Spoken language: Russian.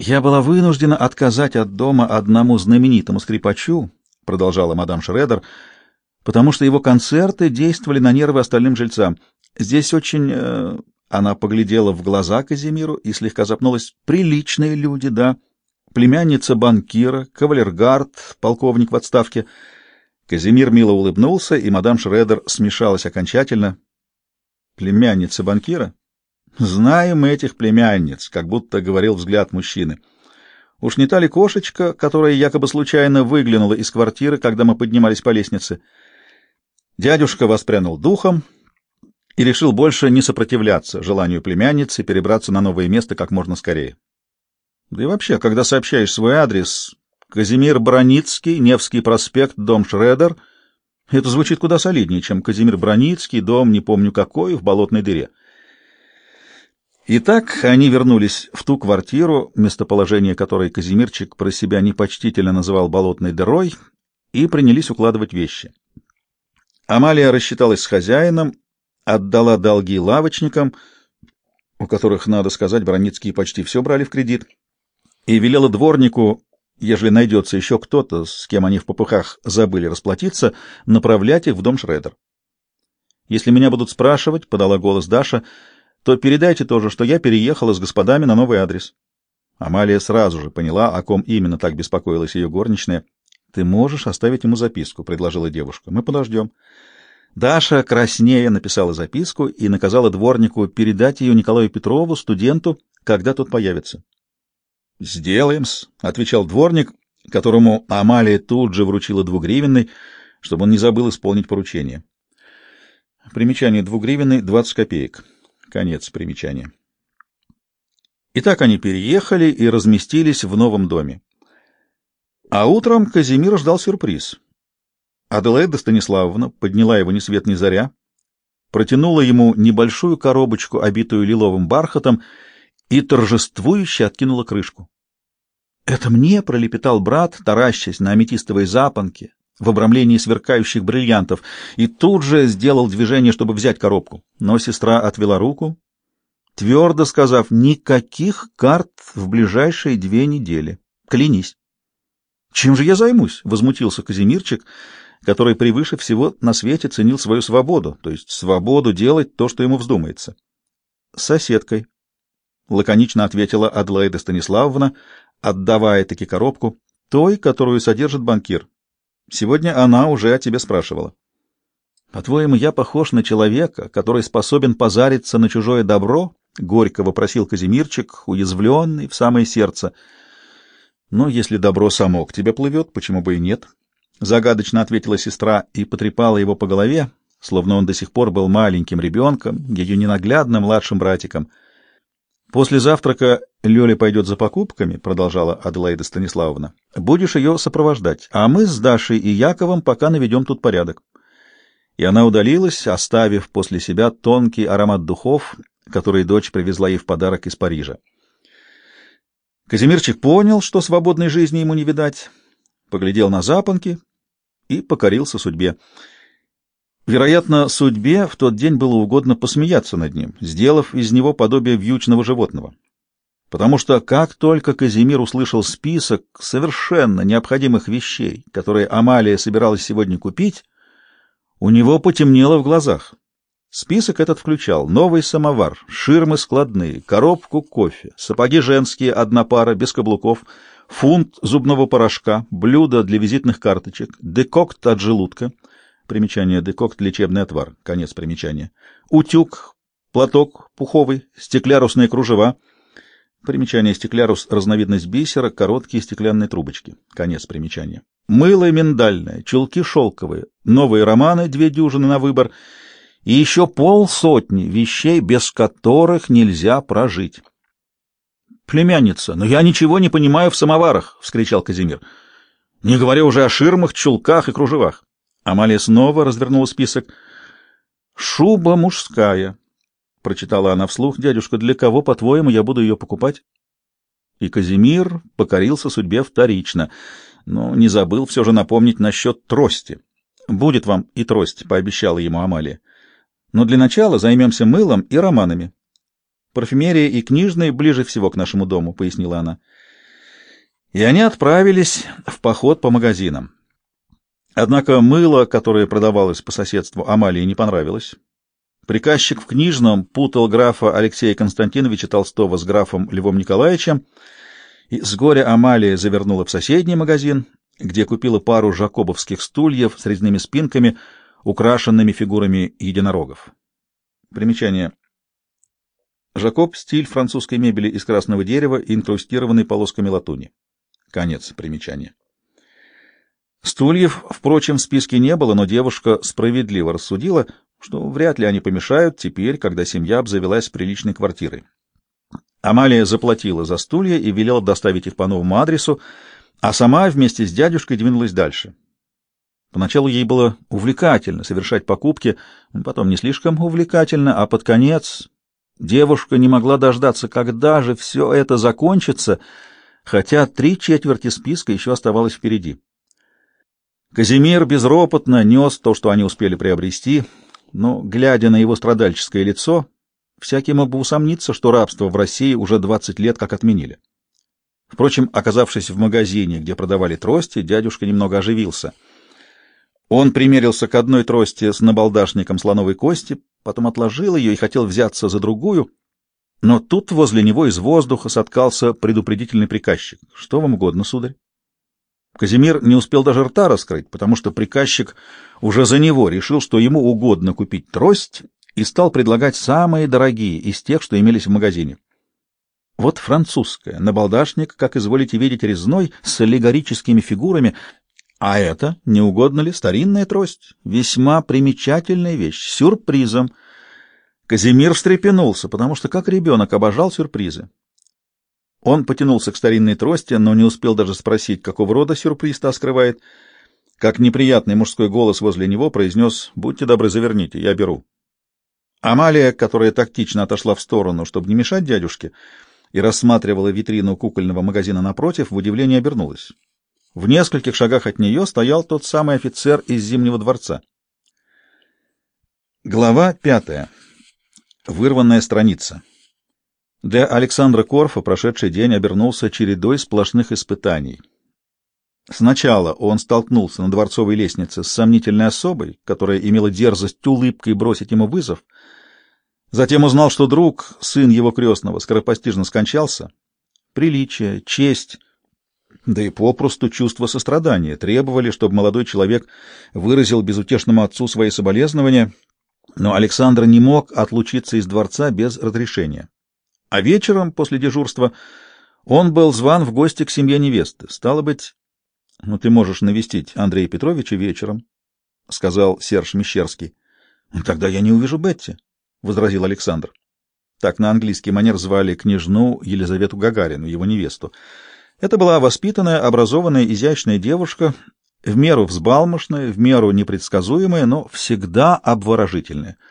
«Я была вынуждена отказать от дома одному знаменитому скрипачу», — продолжала мадам Шредер, «потому что его концерты действовали на нервы остальным жильцам. Здесь очень...» э, Она поглядела в глаза Казимиру и слегка запнулась. «Приличные люди, да. Племянница банкира, кавалергард, полковник в отставке». Казимир мило улыбнулся, и мадам Шредер смешалась окончательно. «Племянница банкира?» Знаем этих племянниц, как будто говорил взгляд мужчины. Уж не та ли кошечка, которая якобы случайно выглянула из квартиры, когда мы поднимались по лестнице? Дядюшка воспрянул духом и решил больше не сопротивляться желанию племянницы перебраться на новое место как можно скорее. Да и вообще, когда сообщаешь свой адрес Казимир Броницкий, Невский проспект, дом Шредер, это звучит куда солиднее, чем Казимир Броницкий, дом не помню какой, в болотной дыре. Итак, они вернулись в ту квартиру, местоположение которой Казимирчик про себя непочтительно называл болотной дырой, и принялись укладывать вещи. Амалия рассчиталась с хозяином, отдала долги лавочникам, у которых, надо сказать, Броницкие почти все брали в кредит, и велела дворнику, ежели найдется еще кто-то, с кем они в попыхах забыли расплатиться, направлять их в дом Шредер. «Если меня будут спрашивать», — подала голос Даша, — то передайте тоже, что я переехала с господами на новый адрес. Амалия сразу же поняла, о ком именно так беспокоилась ее горничная. — Ты можешь оставить ему записку, — предложила девушка. — Мы подождем. Даша краснея написала записку и наказала дворнику передать ее Николаю Петрову, студенту, когда тот появится. — Сделаем-с, — отвечал дворник, которому Амалия тут же вручила двугривенный, чтобы он не забыл исполнить поручение. Примечание двугривенный — двадцать копеек. Конец примечания. Итак, они переехали и разместились в новом доме. А утром Казимир ждал сюрприз. Аделаида Станиславовна подняла его ни свет ни заря, протянула ему небольшую коробочку, обитую лиловым бархатом, и торжествующе откинула крышку. «Это мне?» — пролепетал брат, таращась на аметистовой запонке, в обрамлении сверкающих бриллиантов, и тут же сделал движение, чтобы взять коробку. Но сестра отвела руку, твердо сказав, никаких карт в ближайшие две недели. Клянись. «Чем же я займусь?» — возмутился Казимирчик, который превыше всего на свете ценил свою свободу, то есть свободу делать то, что ему вздумается. «Соседкой», — лаконично ответила Адлайда Станиславовна, отдавая таки коробку, той, которую содержит банкир. Сегодня она уже о тебе спрашивала. По-твоему, я похож на человека, который способен позариться на чужое добро? Горько вопросил Казимирчик, уязвленный в самое сердце. Ну, если добро само к тебе плывет, почему бы и нет? Загадочно ответила сестра и потрепала его по голове, словно он до сих пор был маленьким ребенком, ее ненаглядным младшим братиком. После завтрака Лёля пойдет за покупками, продолжала Аделаида Станиславовна. Будешь ее сопровождать, а мы с Дашей и Яковом пока наведем тут порядок. И она удалилась, оставив после себя тонкий аромат духов, который дочь привезла ей в подарок из Парижа. Казимирчик понял, что свободной жизни ему не видать, поглядел на запонки и покорился судьбе. Вероятно, судьбе в тот день было угодно посмеяться над ним, сделав из него подобие вьючного животного. Потому что как только Казимир услышал список совершенно необходимых вещей, которые Амалия собиралась сегодня купить, у него потемнело в глазах. Список этот включал новый самовар, ширмы складные, коробку кофе, сапоги женские, одна пара, без каблуков, фунт зубного порошка, блюдо для визитных карточек, декокт от желудка — Примечание декокт лечебный отвар. Конец примечания. Утюг, платок пуховый, стеклярусные кружева. Примечание стеклярус — разновидность бисера, короткие стеклянные трубочки. Конец примечания. Мыло миндальное, чулки шелковые, новые романы, две дюжины на выбор, и еще полсотни вещей, без которых нельзя прожить. «Племянница, но я ничего не понимаю в самоварах!» — вскричал Казимир. «Не говоря уже о ширмах, чулках и кружевах. Амалия снова развернула список. «Шуба мужская», — прочитала она вслух. «Дядюшка, для кого, по-твоему, я буду ее покупать?» И Казимир покорился судьбе вторично, но не забыл все же напомнить насчет трости. «Будет вам и трость», — пообещала ему Амалия. «Но для начала займемся мылом и романами. Парфюмерия и книжные ближе всего к нашему дому», — пояснила она. и они отправились в поход по магазинам. Однако мыло, которое продавалось по соседству, Амалии не понравилось. Приказчик в книжном путал графа Алексея Константиновича Толстого с графом Львом Николаевичем, и с горя Амалия завернула в соседний магазин, где купила пару жакобовских стульев с резными спинками, украшенными фигурами единорогов. Примечание. Жакоб — стиль французской мебели из красного дерева, инкрустированный полосками латуни. Конец примечания. Стульев, впрочем, в списке не было, но девушка справедливо рассудила, что вряд ли они помешают теперь, когда семья обзавелась приличной квартирой. Амалия заплатила за стулья и велела доставить их по новому адресу, а сама вместе с дядюшкой двинулась дальше. Поначалу ей было увлекательно совершать покупки, потом не слишком увлекательно, а под конец девушка не могла дождаться, когда же все это закончится, хотя три четверти списка еще оставалось впереди. Казимир безропотно нес то, что они успели приобрести, но, глядя на его страдальческое лицо, всякий мог бы усомниться, что рабство в России уже 20 лет как отменили. Впрочем, оказавшись в магазине, где продавали трости, дядюшка немного оживился. Он примерился к одной трости с набалдашником слоновой кости, потом отложил ее и хотел взяться за другую, но тут возле него из воздуха соткался предупредительный приказчик. — Что вам угодно, сударь? Казимир не успел даже рта раскрыть, потому что приказчик уже за него решил, что ему угодно купить трость, и стал предлагать самые дорогие из тех, что имелись в магазине. Вот французская, набалдашник, как изволите видеть, резной, с аллегорическими фигурами, а это, не угодно ли, старинная трость, весьма примечательная вещь, сюрпризом. Казимир встрепенулся, потому что как ребенок обожал сюрпризы. Он потянулся к старинной трости, но не успел даже спросить, какого рода сюрприз та скрывает. Как неприятный мужской голос возле него произнес «Будьте добры, заверните, я беру». Амалия, которая тактично отошла в сторону, чтобы не мешать дядюшке, и рассматривала витрину кукольного магазина напротив, в удивлении обернулась. В нескольких шагах от нее стоял тот самый офицер из Зимнего дворца. Глава пятая. Вырванная страница. Для Александра Корфа прошедший день обернулся чередой сплошных испытаний. Сначала он столкнулся на дворцовой лестнице с сомнительной особой, которая имела дерзость улыбкой бросить ему вызов. Затем узнал, что друг, сын его крестного, скоропостижно скончался. Приличие, честь, да и попросту чувство сострадания требовали, чтобы молодой человек выразил безутешному отцу свои соболезнования, но Александр не мог отлучиться из дворца без разрешения. А вечером, после дежурства, он был зван в гости к семье невесты. Стало быть, ну ты можешь навестить Андрея Петровича вечером, — сказал Серж Мещерский. — Тогда я не увижу Бетти, — возразил Александр. Так на английский манер звали княжну Елизавету Гагарину, его невесту. Это была воспитанная, образованная, изящная девушка, в меру взбалмошная, в меру непредсказуемая, но всегда обворожительная —